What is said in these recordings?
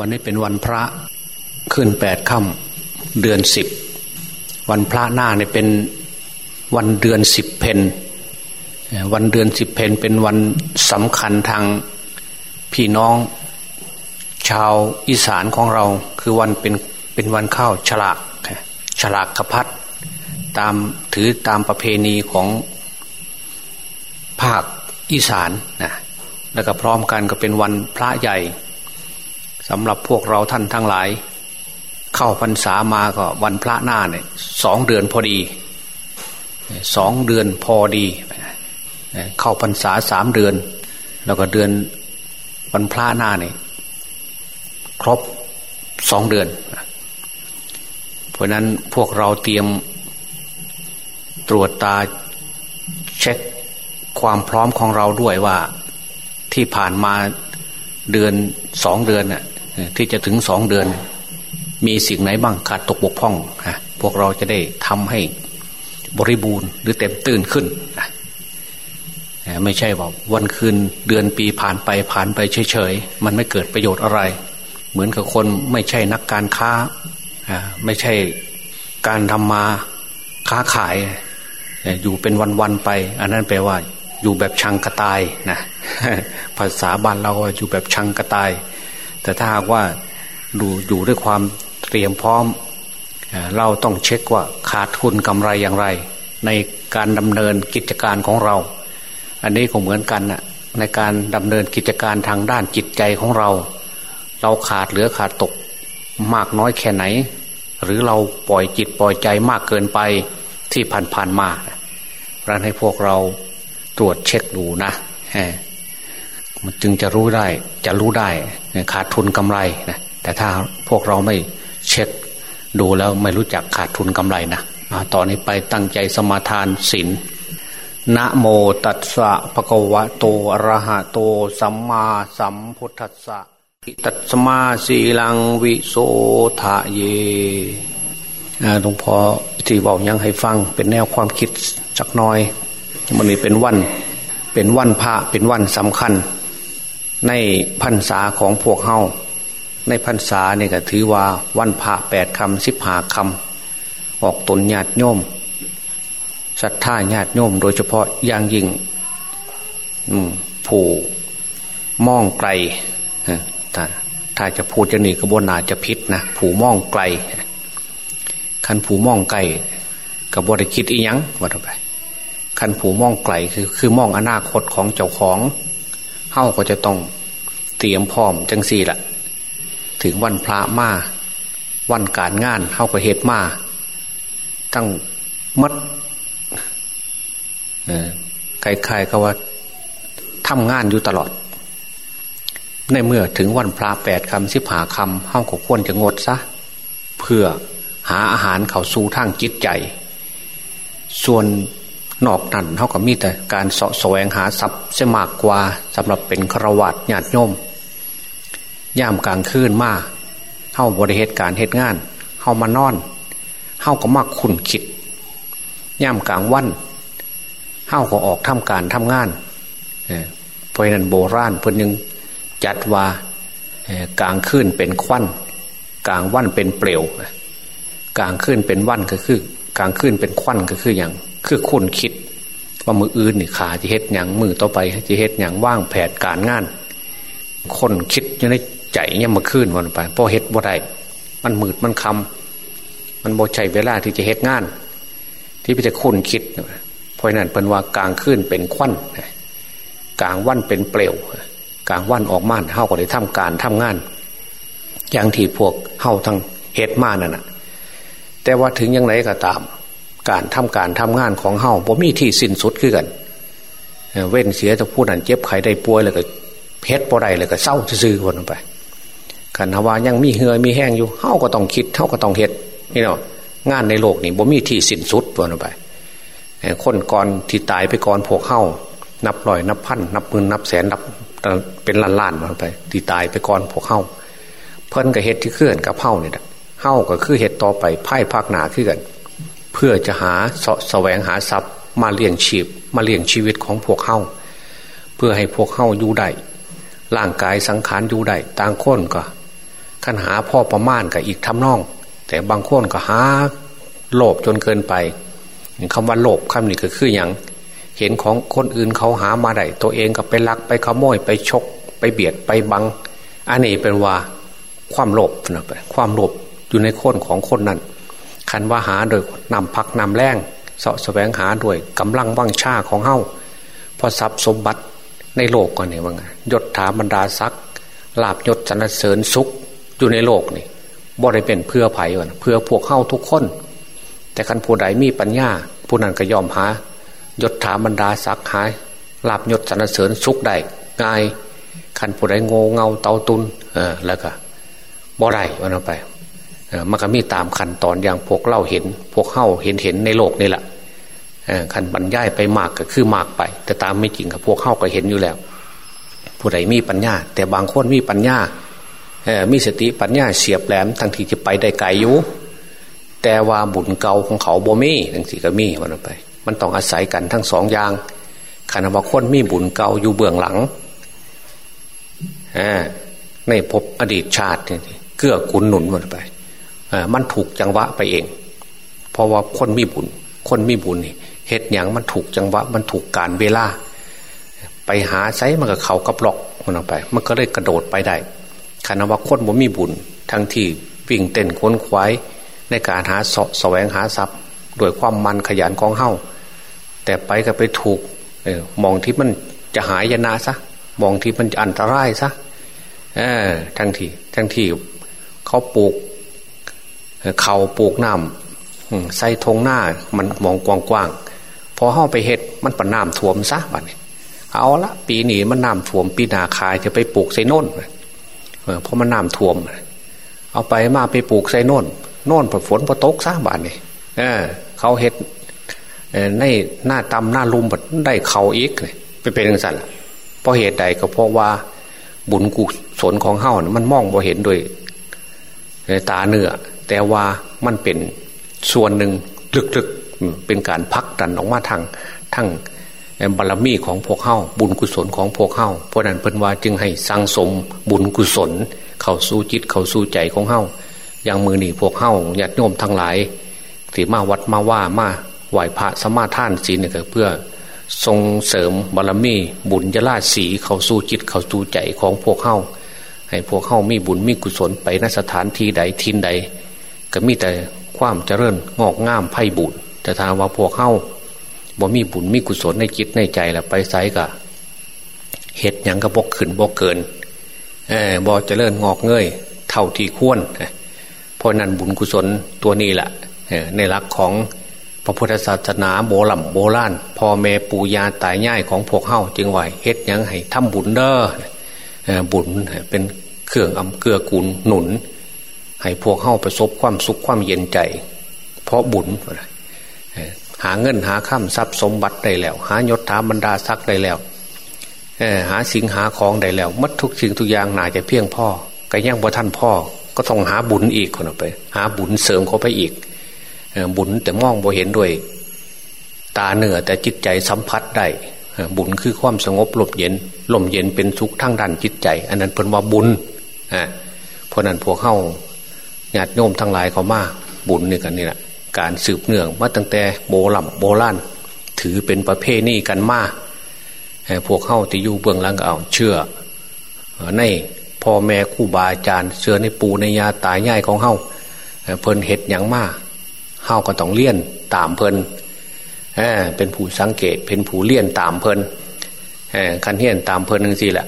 วันนี้เป็นวันพระขึ้นแปดค่ำเดือนสิบวันพระหน้าเนี่ยเป็นวันเดือนสิบเพนวันเดือนสิบเพนเป็นวันสำคัญทางพี่น้อง ชาวอีสานของเรา คือวันเป็นเป็นวันข้าวฉลากฉลากขพัดตามถือตามประเพณีของภาคอีสานนะแล้วก็พร้อมกันก็เป็นวันพระใหญ่ สำหรับพวกเราท่านทั้งหลาย เข้าพรรษามาก็วันพระหน้าเนี่ยสองเดือนพอดีสองเดือนพอดี เข้าพรรษาสามเดือน แล้วก็เดือนวันพระหน้าเนี่ยครบสองเดือน เพราะนั้นพวกเราเตรียมตรวจตาเช็คความพร้อมของเราด้วยว่าที่ผ่านมาเดือนสองเดือนน่ะ ที่จะถึงสองเดือน มีสิ่งไหนบ้างขาดตกบกพร่องฮะพวกเราจะได้ทำให้บริบูรณ์หรือเต็มตื่นขึ้นไม่ใช่ว่าวันคืนเดือนปีผ่านไปผ่านไปเฉยๆ มันไม่เกิดประโยชน์อะไร เหมือนกับคนไม่ใช่นักการค้าไม่ใช่การทำมาค้าขาย อยู่เป็นวันๆไป อันนั้นแปลว่า อยู่แบบชังกระตายนะภาษาบ้านเราอยู่แบบชังกระตาย แต่ถ้าหากว่าดูอยู่ด้วยความเตรียมพร้อม เราต้องเช็คว่าขาดทุนกำไรอย่างไร ในการดำเนินกิจการของเรา อันนี้ก็เหมือนกันนะในการดำเนินกิจการทางด้านจิตใจของเรา เราขาดเหลือขาดตกมากน้อยแค่ไหน หรือเราปล่อยจิตปล่อยใจมากเกินไปที่ผ่านๆมาเพราะให้พวกเราตรวจเช็คดูนะ มันจึงจะรู้ได้จะรู้ได้ขาดทุนกำไรนะแต่ถ้าพวกเราไม่เช็คดูแล้วไม่รู้จักขาดทุนกำไรนะต่อนนี้ไปตั้งใจสมาทานศีลนะโมตัสสะภะคะวะโตอะระหะโต สัมมาสัมพุทธัสสะตัสมาสีลังวิโสทะเยหลวงพ่อที่บอกยังให้ฟังเป็นแนวความคิดสักน้อย มันนี้เป็นวัน เป็นวันพระเป็นวันสำคัญ ในพรรษาของพวกเฮาในพรรษาเนี่ยก็ถือว่าวันพระแปดคำสิบหาคำออกตนญาติโยมศรัทธาญาติโยมโดยเฉพาะอย่างยิ่งผู้มองไกลถ้าถ้าจะพูดจะนี่กระบวนนาจะพิษนะผู้มองไกลคันผู้มองไกลกับบริคิดอีหยังว่าไปคันผูมองไกลคือคือมองอนาคตของเจ้าของ เฮ้าก็จะต้องเตรียมพร้อมจังสี่ละถึงวันพระมาวันการงานเฮาก็เหตุมาตั้งมัดใครๆก็ว่าทำงานอยู่ตลอด ในเมื่อถึงวันพระแปดคำสิบหาคำเฮ้าก็ควรจะงดซะเพื่อหาอาหารเข้าสู่ทางจิตใจ ส่วน นอกนั้นเท่ากับมีแต่การสะแสวงหาทรัพย์เสมากกว่าสำหรับเป็นครวัตญาติโยมย่ามกลางคืนมาเข้าบริเหตุการเหตุงานเข้ามานอนเข้าก็มากขุนขิดย่ามกลางวันเข้าก็ออกทำการทำงานเพราะนั้นโบราณเพิ่นยังจัดว่ากลางคืนเป็นควันกลางวันเป็นเปลวกลางคืนเป็นวันก็คือกลางคืนเป็นควันก็คืออย่างคือคุณคิด ว่ามืออื่นนี่ขาจะเฮ็ดอย่างมือต่อไปจะเฮ็ดอย่างว่างแผนการงาน คนคิดอยู่ในใจเนี่ยมาขึ้นวันไปพอเฮ็ดบ่ได้มันมืดมันคำมันบ่ใช่เวลาที่จะเฮ็ดงาน ที่พิจารณาคิดเพราะนั้นเป็นว่ากลางขึ้นเป็นควันกลางวันเป็นเปลวกลางวันออกมานเฮาก็ได้ทำการทำงาน อย่างที่พวกเฮาทั้งเฮ็ดมานั่นนะแต่ว่าถึงยังไงก็ตาม การทำการทำงานของเฮาบ่มีที่สิ้นสุดขึ้นกันเว้นเสียจะพูดนั่นเจ็บไข้ได้ป่วยเลยก็เพชรบ่ได้เลยก็เศร้าซื่อคนไปกันทว่ายังมีเหือมีแห้งอยู่เฮาก็ต้องคิดเฮาก็ต้องเฮ็ดนี่เนาะงานในโลกนี่บ่มีที่สิ้นสุดคนไปคนก่อนที่ตายไปก่อนพวกเฮานับร้อยนับพันนับหมื่นนับแสนนับเป็นล้านล้านมาไปที่ตายไปก่อนพวกเฮาเพิ่นกับเฮ็ดที่เคลื่อนกับเฮาเนี่ยเฮาก็คือเฮ็ดต่อไปไพ่ภาคหนาขึ้นกัน เพื่อจะหาสแสวงหาทรัพย์มาเลี้ยงชีพมาเลี้ยงชีวิตของพวกเข้าเพื่อให้พวกเข้าอยู่ได้ร่างกายสังขารอยู่ได้ต่างคนก็ขันหาพ่อประมาณกับอีกทำนอง แต่บางคนก็หาโลภจนเกินไปคำว่าโลภคำนี้ก็คืออย่างเห็นของคนอื่นเขาหามาได้ตัวเองก็ไปลักไปขโมยไปชก ไปเบียดไปบังอันนี้เป็นว่าความโลภนะไปความโลภอยู่ในคนของคนนั้น คันว่าหาโดยนำพักนำแรงเสาะแสวงหาด้วยกำลังว่างชาของเฮ้าพอทรัพย์สมบัติในโลกก่อนเนี่ยว่าไงยศถาบรรดาศักดิ์ลาบยศสรรเสริญสุขอยู่ในโลกนี่บ่ได้เป็นเพื่อไผ่วะเพื่อพวกเข้าทุกคน แต่คันผู้ใดมีปัญญา ผู้นั้นก็ยอมหายศถาบรรดาศักดิ์หายลาบยศสรรเสริญสุขได้ง่ายคันผู้ใดโง่เงาเตาตุนเออแล้วก็บ่ได้วันไป มันก็มีตามขั้นตอนอย่างพวกเล่าเห็น พวกเข้าเห็นเห็นในโลกนี่แหละขันบรรยายไปมากก็คือมากไป แต่ตามไม่จริงกับพวกเข้าก็เห็นอยู่แล้ว ผู้ใดมีปัญญา แต่บางคนมีปัญญามีสติปัญญาเฉียบแหลมทั้งที่จะไปได้ไกลอยู่แต่ว่าบุญเก่าของเขาบ่มีทั้งสี่ก็มีวันไป มันต้องอาศัยกันทั้งสองอย่างขณะว่าคนมีบุญเก่าอยู่เบื้องหลังในภพอดีตชาติเกื้อกูลหนุนวันไป มันถูกจังหวะไปเอง เพราะว่าคนมีบุญ คนมีบุญนี่เหตุอย่างมันถูกจังหวะ มันถูกการเวลา ไปหาไซมันก็เขากับหลอกมันออกไป มันก็เลยกระโดดไปได้คณะว่าคนบ่มีบุญ ทั้งที่วิ่งเต้นค้นควายในการหาสะแสวงหาทรัพย์ด้วยความมันขยันของเฮ้าแต่ไปก็ไปถูกมองที่มันจะหายยนาซะมองที่มันจะอันตรายซะทั้งที่ทั้งที่เขาปลูก เขาปลูกน้ำใส่ทงหน้ามันมองกว้างๆพอเข้าไปเห็ดมันปนน้ำท่วมซะบัดนี้เอาละปีนี้มันน้ำท่วม ปีนาคายจะไปปลูกใส่นนเพราะมันน้ำท่วม เอาไปมาไปปลูกใส่นนโน่นฝนพอตกซะบาดนี่เเขาเห็ดในหน้าตำหน้าลุมแบบได้เขาอีกไปเป็นอย่างนั้นเพราะเหตุใดก็เพราะว่า บุญกุศลของเฮ้ามันมองบ่เห็นด้วยตาเนื้อ แต่ว่ามันเป็นส่วนหนึ่งลึกๆเป็นการพักดันออกมาทางทั้งบารมีของพวกเข้าบุญกุศลของพวกเข้าเพราะนั้นเพิ่นว่าจึงให้สังสมบุญกุศล เข้าสู่จิตเข้าสู่ใจของเข้าอย่างมือหนีพวกเข้าญาติโยมทั้งหลายที่มาวัดมาว่ามาไหวพระสมาทานศีลเนี่ยเพื่อทรงเสริมบารมีบุญยราศีเข้าสู่จิตเข้าสู่ใจของพวกเข้าให้พวกเข้ามีบุญมีกุศลไปนสถานที่ใดทินใด ก็มีแต่ความเจริญงอกงามไพ่บุญแต่ถ้าว่าพวกเข้าบ่มีบุญมีกุศลในจิตในใจแหละไปไซกะเหตุยังก็บกขึ้นบกเกินเออบอเจริญงอกเงย เท่าที่ควรเพราะนั้นบุญกุศลตัวนี้แหละในหลักของพระพุทธศาสนาโบรำโบราณพ่อแม่ปู่ย่าตายง่ายของพวกเฮาจึงไหวเฮ็ดยังให้ทำบุญเด้อบุญเป็นเครื่องอำเกลือกูลหนุน ให้พวกเข้าประสบความสุขความเย็นใจ เพราะบุญหาเงินหาข้ามทรัพย์สมบัติได้แล้ว หายศถาบรรดาศักดิ์ได้แล้วหาสิ่งหาของได้แล้วมัดทุกสิ่งทุกอย่างน่าจะเพียงพ่อก็ยังบ่ท่านพ่อก็ต้องหาบุญอีกคนออกไป หาบุญเสริมเข้าไปอีกบุญแต่มองบ่เห็นด้วย ตาเหนือแต่จิตใจสัมผัสได้บุญคือความสงบลมเย็นลมเย็นเป็นสุขทั้งด้านจิตใจ อันนั้นเป็นว่าบุญเพราะนั้นพวกเข้า ญาติโยมทั้งหลายเขามาบุญนี่กันนี่แหละการสืบเนื่องมาตั้งแต่โบรโบราณถือเป็นประเพณีกันมากพวกเข้าที่อยู่เบื้องหลังเอาเชื่อในพ่อแม่คู่บาอาจารย์เชื่อในปู่ในยาตายง่ายของเข้าเพลินเห็ดอย่างมากเข้าก็ต้องเลี่ยนตามเพลินเป็นผู้สังเกตเป็นผู้เลี่ยนตามเพลินคันเฮียนตามเพลินนึงสิแหละ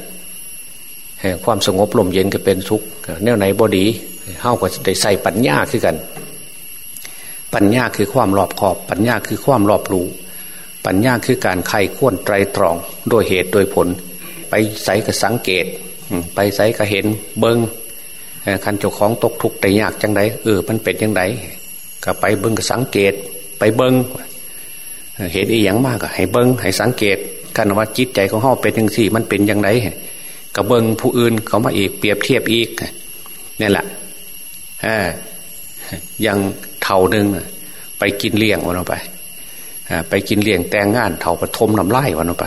ความสงบลมเย็นก็เป็นสุขแนวไหนบอดี เฮาก็ได้ใส่ปัญญาคือกัน ปัญญาคือความรอบขอบ ปัญญาคือความรอบรู้ ปัญญาคือการไขข้วนไตรตรอง โดยเหตุโดยผล ไปใส่กับสังเกต ไปใส่กับเห็นเบิงคันเจ้าของตกทุกข์แต่ยากจังไดเออมันเป็นยังไงก็ไปเบิ้งกับสังเกต ไปเบิงเห็นอีหยังมากก็ให้เบิงให้สังเกตกันว่าจิตใจของเฮาเป็นยังสี่ มันเป็นยังไงกับเบิ้งผู้อื่นเขามาอีกเปรียบเทียบอีกนี่แหละ ยังเท่าหนึ่งไปกินเลี้ยงวันออกไปไปกินเลี้ยงแต่งงานเท่าปทมน้ำไล่วันออกไป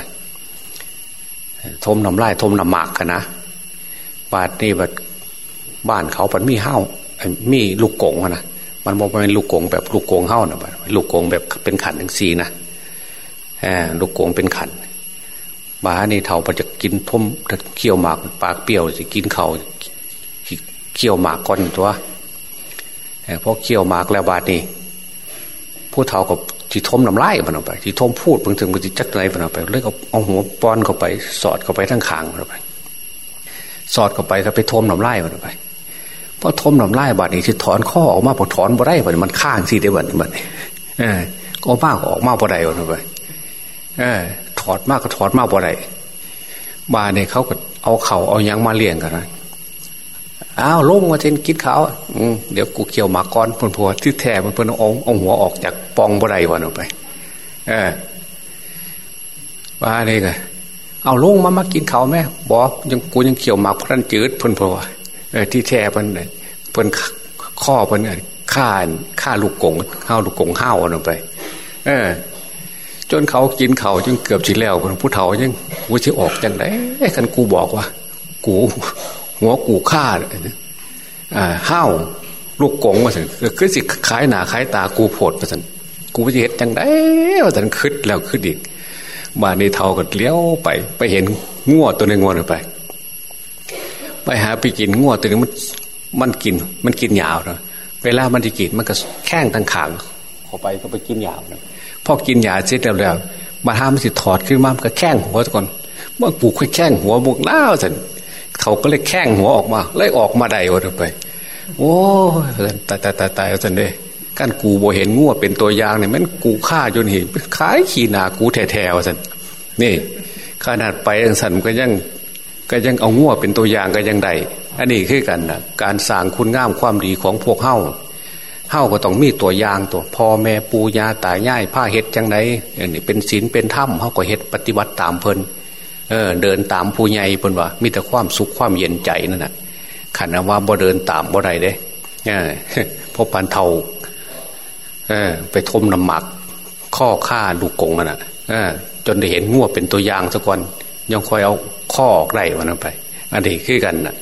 ทมน้ำไล่ทมน้ำหมากกันนะบาดนี่บัดบ้านเขาปันมีเฮ้ามีลูกกงนะมันบอกเป็นลูกกงแบบลูกกงเฮ้านะลูกกงแบบเป็นขันทั้งสีนะลูกกงเป็นขันบ้านี่เท่าพอจะกินทมเคี่ยวหมาก ปากเปรี้ยวจะกินเขาเคี่ยวหมากก่อนตัว พอเคี่ยวหมากแล้วบาดนี่ผู้เท่ากับจีทมน้ำลายมันออกไปจีทมพูดบางถึงมันจีจักไรมันออกไปเลยเอาเอาหัวป้อนเข้าไป สอดเข้าไปทั้งขางมันออกไป สอดเข้าไปก็ไปทมน้ำลายมันออกไปพอทมน้ำลายบาดนี้ที่ถอนข้อออกมาพอถอนบ่ได้บัดมันข้างสิได้บัดบัดเออก็มากออกมากบ่ได้บัดไปเออ ถอดมากก็ถอดมากบ่ได้บาเนี่ยเขาก็เอาเข่าเอายังมาเลี้ยงกันนะ อ้าวลงมาเช่นกินเขาอืมเดี๋ยวกูเกี่ยวหมากก้อนพนพัวที่แท้มันเพิ่นอาเอาหัวออกจากปองบ่ได้วันออกไป เออว่านี่ก็เอาลงมามากินเขาไหมบอกยังกูยังเกี่ยวหมากพันจืดพนพัวเออที่แท้เพิ่นเพิ่นข้อเพิ่นฆ่าฆ่าลูกกงข้าวลูกกงห้าวออกไป เออจนเขากินเขาจนเกือบฉีแล้วผู้เฒ่ายังกูจะออกจังไดกันกูบอกว่า กู หัวกูฆ่าอ่าห้าวลูกกงมาสิคือสิขายหนาขายตากูโผดมาสิกูจะเห็นจังได้มาสิคืดแล้วคืดอีกมาในเท่าก็เลี้ยวไป ไปเห็นง่วตัวหนึ่งวนไป ไปหาไปกินง่วตัวนึงมันมันกิน มันกินยาวนะเวลามันจะกินมันก็แข้งตั้งขางเข้าไปก็ไปกินยาวนะพอกินยาเสร็จแล้วแล้วมาทำมันสิถอดขึ้นมามันก็แข้งหัวก่อนเมื่อปูค่อยแข้งหัวบุกล้าวสิ เขาก็เลยแข้งหัวออกมาเลยออกมาได้วันไป โอ้ตายตายตายตายสันเด้กันกูโบเห็นงัวเป็นตัวอย่างเนี่ยมันกูฆ่าจนเห็นขายขีนากูแท้ๆสันนี่ ขนาดไปอังสันก็ยังก็ยังเอางัวเป็นตัวอย่างก็ยังได้อันนี้คือกันนะการสร้างคุณงามความดีของพวกเฮ้าเฮ้าก็ต้องมีตัวอย่างตัวพ่อแม่ปูยาตายายผ้าเห็ดจังไดอันนี้เป็นศีลเป็นธรรมเฮ้าก็เห็ดปฏิบัติตามเพลิน เออ เดินตามผู้ใหญ่เพิ่นว่ามีแต่ความสุขความเย็นใจนั่นแหะขันว่าบ่เดินตามบ่ได้เด้เออพราะพันเทาเออ ไปทมน้ำหมัก ข้อฆ่าลูกกงนั่นแหะเออ จนได้เห็นงัวเป็นตัวอย่างสักวันยังคอยเอาข้อออกได้วันนั้นไป อันนี้คือกันนะ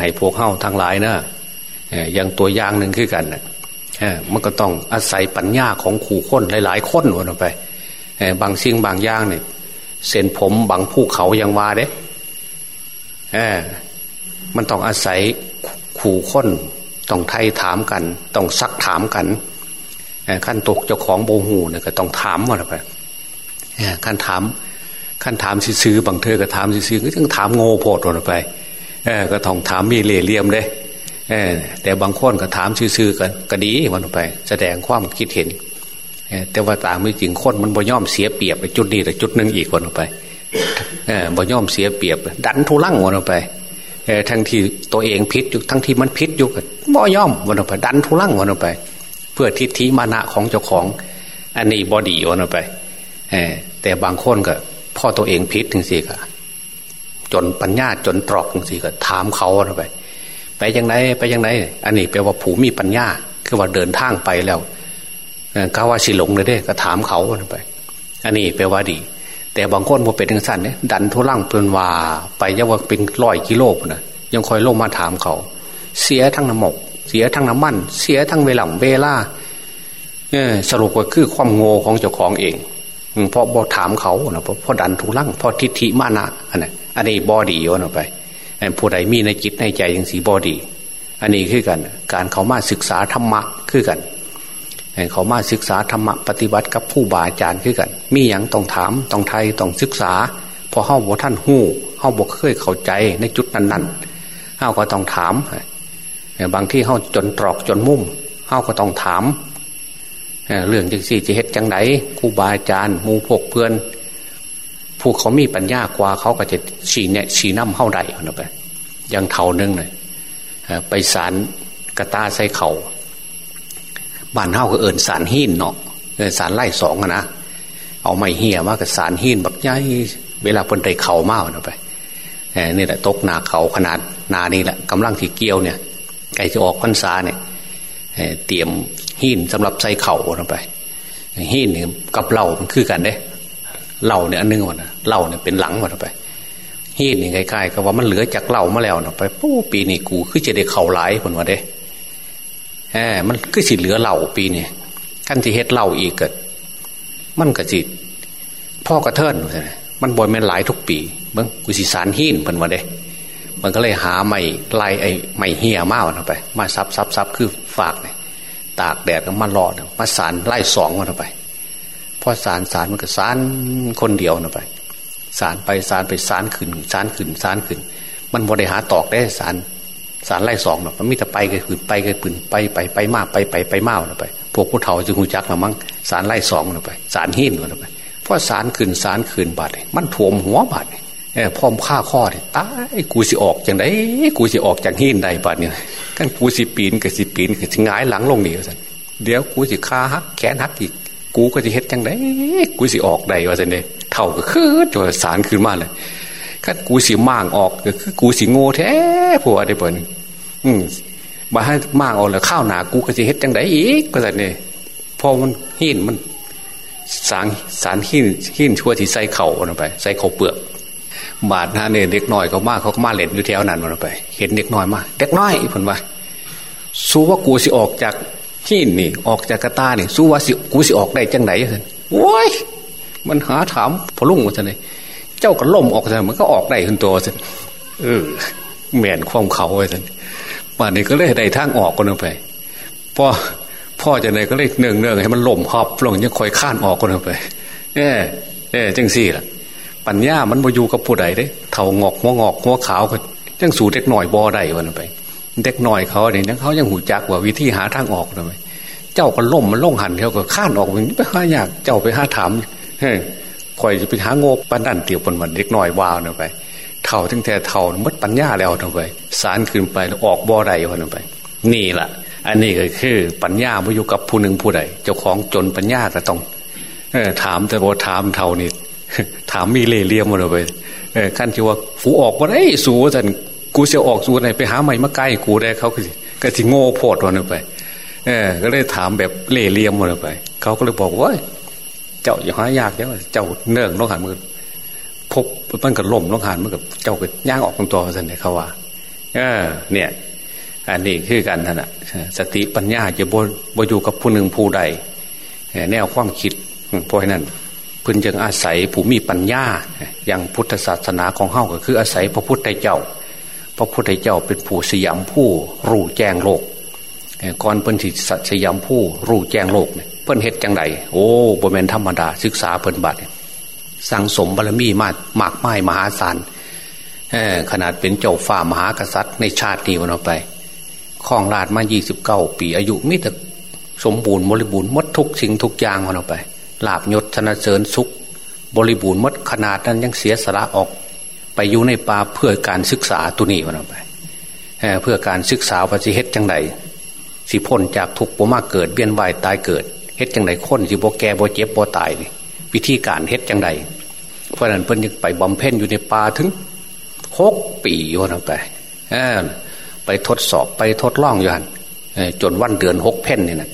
ให้พวกเข้าทั้งหลายนะอย่างตัวอย่างหนึ่งคือกันนะมันก็ต้องอาศัยปัญญาของขู่ค้นหลาย ๆ คนวันไปบางสิ่งบางอย่างเนี่ย เส้นผมบางภูเขายังว่าเด้เออมันต้องอาศัยขู่ค้นต้องไทยถามกัน ต้องซักถามกันขั้นตกเจ้าของโบหูเนี่ยก็ต้องถามมาไปขั้นถามขั้นถามซื้อบางเธอก็ถามซื้อก็ต้องถามโง่โพดลงไปเออก็ต้องถามมีเล่เหลี่ยมเด้เออแต่บางคนก็ถามซื้อกันก็ดีมันไป แสดงความคิดเห็น แต่ว่าตามไม่จริงคนมันบ่ย่อมเสียเปรียบจุดนี้แต่จุดหนึ่งอีกวันออกไปบ่ย่อมเสียเปรียบ ดันทุลังวันออกไปทั้งที่ตัวเองพิษอยู่ทั้งที่มันพิษอยู่กันบ่ย่อมวันออกไป ดันทุลังวันออกไป เพื่อทิฏฐิมานะของเจ้าของ อันนี้บอดีวันออกไปแต่บางคนก็พ่อตัวเองพิษถึงสิก็จนปัญญาจนตรอกถึงสิก็ถามเขาวันออกไป ไปยังไงไปยังไงอันนี้แปลว่าผูมีปัญญาคือว่าเดินทางไปแล้ว กาว่าสิหลงเลยเด้ก็ถามเขาไป อันนี้แปลว่าดี แต่บางคนพอเป็นทางสั้นเนี่ยดันทุลังเปลนว่าไปยังว่าเป็นร้อยกิโลนะยังคอยลงมาถามเขา เสียทั้งน้ำหมก เสียทั้งน้ำมัน เสียทั้งเวลาเวลาสรุปว่าคือความโง่ของเจ้าของเองเพราะบอถามเขานะเพราะดันทุลังเพราะทิฏฐิมานะอันนี้อันนี้บอดีโยนออกไปผู้ใดมีในจิตในใจอย่างสีบอดี อันนี้คือกัน การเขามาศึกษาธรรมะคือกัน เขามาศึกษาธรรมะปฏิบัติกับผู้บาอาจารย์ขึ้นกัน มีอย่างต้องถามต้องไทยต้องศึกษา พอเข้าบ่ท่านหู้เข้าบ่เคยเข้าใจในจุดนั้นๆเข้าก็ต้องถามบางที่เข้าจนตรอกจนมุ่มเข้าก็ต้องถามเรื่องจังสี่จะเฮ็ดจังไดครูบาอาจารย์มูพกเพื่อนผู้เขามีปัญญากว่าเขาก็จะชี้เนี่ยชี้น้ำเข้าได้เอาไปยังเท่านึงเลยไปสารกระตาใส่เข่า บ้านเฮาก็เอิญสารหินเนาะเอินสารไล่สองนะเอาไม้เหี้ยมากับสารหินบักใหญ่เวลาเพิ่นได้เข่ามาเนาะไปนี่แหละตกนาเขาขนาดนานี่แหละกำลังที่เกี่ยวเนี่ยไก่จะออกพรรษาเนี่ยเตรียมหินสำหรับใส่เข่าลงไปหินเนี่ยกับเหล่ามันคือกันเด้เหล่าเนี่ยอันนึงวันะเหล่าเนี่ยเป็นหลังวันไปฮีดนี่ใกล้ๆก็ว่ามันเหลือจากเหล่ามาแล้วเนาะไปปู้ปีนี้กูคือจะได้เข่าหลายคนว่าเด้ แหมมันคือสิเหลือเหล่าปีนี้ขั้นที่เฮ็ดเหล่าอีกเกิด มันก็จิพ่อกระเทินมันบ่อยมันหลายทุกปีเบิ้งกูสิสารหินเพิ่นว่าเด้มันก็เลยหาใหม่ลายไอ้ใหม่เฮียมาเอาไป มาซับซับซับคือฝากเนี่ยตากแดดก็มารอดมาสารไล่สองมันไปพอสารสารมันก็สารคนเดียวนะไปสารไปสารไปสารขึ้นสารขึ้นสารขึ้น มันบริหาตอกได้สาร สารไล่สองเนาะมันมีแต่ไปกันขึ้นไปกันขึ้นไปไปไปมากไปไปไปมากนะไป พวกผู้เฒ่าจึงหูจักนะมั้งสารไล่สองนะไป สารหินนะไปเพราะสารขึ้นสารขึ้นบาดมันถ่วมหัวบาดเออพร้อมฆ่าข้อเนี่ยตายกูสิออกอย่างไรกูสิออกจากหินใดบาดเนี่ยกันกูสิปีนกับสิปีนกับสิงายหลังลงนี่สันเดี๋ยวกูสิฆ่าหักแขนหักอีก กูก็จะเฮ็ดจังไดกูสิออกใดวะสันเดเท่าก็คือจนสารขึ้นมาเลย ก็กูสิม่างออกก็คือกูสิโง่แท้ผัวได้เปิดอืมมาให้ม่างออกแล้วข้าวหนากูก็จะเฮ็ดจังไดอีกก็สันเดพอมันหินมันสารสารหินหินชั่วที่ใส่เข่าลงไป ใส่เข่าเปลือกบาดนะเนี่ยเด็กน้อยเขามากเขาก็มาเล่นอยู่แถวนั้นมันไป เห็นเด็กน้อยมาเด็กน้อยผลว่าสู้ว่ากูสิออกจากหินนี่ออกจากกระตานี่สู้ว่าสิกูสิออกได้จังไหนสันโว้ยมันหาถามพลุงมาสันเลย เจ้าก็ล่มออกสันมันก็ออกได้ขึ้นตัวสันเออแม่นความเขาไว้สันป่านนี้ก็เลยได้ทางออกกันไปพ่อพ่อจะไหนก็เลยเนืองเนืองให้มันล่มหอบลงยังคอยข้านออกกันไปเออเออจังสี่ล่ะ ปัญญามันมาอยู่กับผู้ใดเด้เท่างอกหัวงอกหัวขาวก็ยังสู่เด็กหน่อยบอได้วันไป เด็กหน่อยเขาเนี่ยเขายังหูจักว่าวิธีหาทางออกทำไมเจ้าก็ล่มมันล่งหันเขาก็ข้านออกมันไปหายากเจ้าไปหาถามเฮ้ คอยจะไปหาโง่ปันดันเตียวปนวันเด็กน่อยวาวเนี่ยไปเท่าทั้งแต่เท่ามัดปัญญาแล้วทำไป สารขึ้นไปออกบ่อได้วันไป นี่แหละอันนี้ก็คือปัญญาไมาอยู่กับผู้หนึ่งผู้ใดเจ้าของจนปัญญาก็ต้องถามแต่ว่าถามเท่านี้ถามมีเล่เลี่ยมมาเลยขั้นที่ว่าฟูออกว่าไอ้สูสันกูจะออกสูไหนไปหาใหม่มาใกล้กูได้เขาก็สิก็สิโง่โพดวันไปเออก็เลยถามแบบเล่เลี่ยมมาเลยไป เขาก็เลยบอกว่า เจ้าอย่าหายากเจ้าเจ้าเนื่องน้องหันมือพบมันก็ล่มน้องหันมันกับเจ้าก็ย่างออกตรงตัวสันเนี่ยเขาว่าเออเนี่ย อันนี้คือกันท่านอะสติปัญญาจะบนอยู่กับผู้หนึ่งผู้ใดแนวความคิดเพราะนั้นพิ่นจึงอาศัยผู้มีปัญญา อย่างพุทธศาสนาของเฮาก็คืออาศัยพระพุทธเจ้า พระพุทธเจ้าเป็นผู้สยามผู้รู้แจ้งโลกก่อนเพิ่นที่สยามผู้รู้แจ้งโลกเพิ่นเฮ็ดจังไดโอ้บ่แม่นธรรมดา ศึกษาเพิ่นบัดสั่งสมบารมีมากมากไมายมหาศาลขนาดเป็นเจ้าฝ่ามหากษัตริย์ ในชาตินี้วันเอาไปคลองราชมายี่สิบเก้าปี อายุมิตรสมบูรณ์บริบูรณ์มดทุกสิ่งทุกอย่างวันเอาไปลาบยศชนะเสริญสุข บริบูรณ์มดขนาดนั้นยังเสียสละออก ไปอยู่ในป่าเพื่อการศึกษาตัวนี้วันเอาไปเพื่อการศึกษาปฏิเฮ็ดจังไดสิพ้นจากทุกข์บ่มาเกิดเบี้ยนวายตายเกิด เฮ็ดจังไดคนสิบ่แก่บ่เจ็บบ่ตายนี่วิธีการเฮ็ดจังไดเพราะนั้นเพิ่นยังไปบำเพ็ญอยู่ในป่าถึงหกปีวันเอาไปไปทดสอบไปทดลองอยู่หันจนวันเดือนหกเพนนี่นะ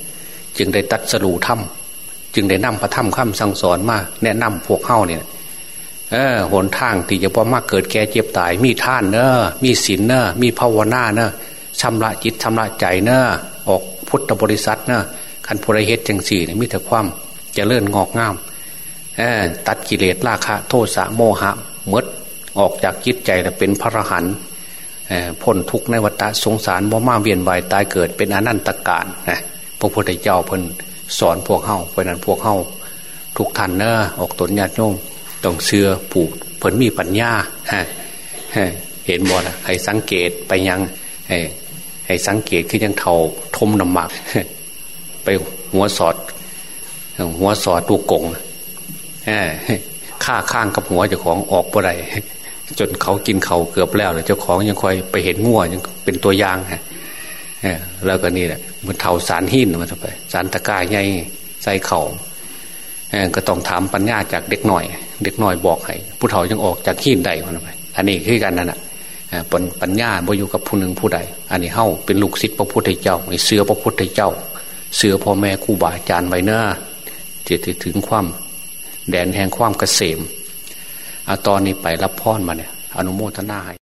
จึงได้ตัดสรูถ้ำจึงได้นำพระถ้ำข้ามสั่งสอนมาแนะนำพวกเข้าเนี่ยเออหนทางที่จะพอมาเกิดแก่เจ็บตาย มีท่านเนอะมีศีลเนอะมีภาวนาเนอะชำระจิตชำระใจเนอะออกพุทธบริษัทเนอะ ขันพลเฮตจังสี่เนี่ยมีแต่ความจะเลื่อนงอกงามตัดกิเลสราคะ โทสะโมหะมดออกจากจิตใจแล้วเป็นพระรหันต์พ้นทุกข์ในวัฏสงสารบ่มาเวียนวายตายเกิดเป็นอนันตการนะพระพุทธเจ้าเพิ่นสอนพวกเฮาเพราะนั้นพวกเฮาทุกท่านเนอะออกตนญาติโยมต้องเชื่อผูกเพิ่นมีปัญญาเห็นบ่ละให้สังเกตไปยังให้ให้สังเกตคือยังเท่าทมน้ำหมัก ไปหัวสอด หัวสอดตูกงฆ่าข้างกับหัวเจ้าของออกบ่ได้จนเขากินเขาเกือบแล้วเจ้าของยังคอยไปเห็นง่วยังเป็นตัวอย่างฮะแล้วก็นี่แหละมันเท่าสารหินมันไป สารตะกายไงใส่เข่าก็ต้องถามปัญญาจากเด็กหน่อย เด็กหน่อยบอกให้ผู้เฒ่ายังออกจากหินใดมันไปอันนี้คือกันนั่นแหะปัญญาบ่อยู่กับผู้หนึ่งผู้ใด อันนี้เฮ้าเป็นลูกศิษย์พระพุทธเจ้าเสือพระพุทธเจ้า เสือพ่อแม่ครูบาอาจารย์ไว้เน้าจะถึงความแดนแห่งความเกษมเอาตอนนี้ไปรับพรมาเนี่ย อนุโมทนาให้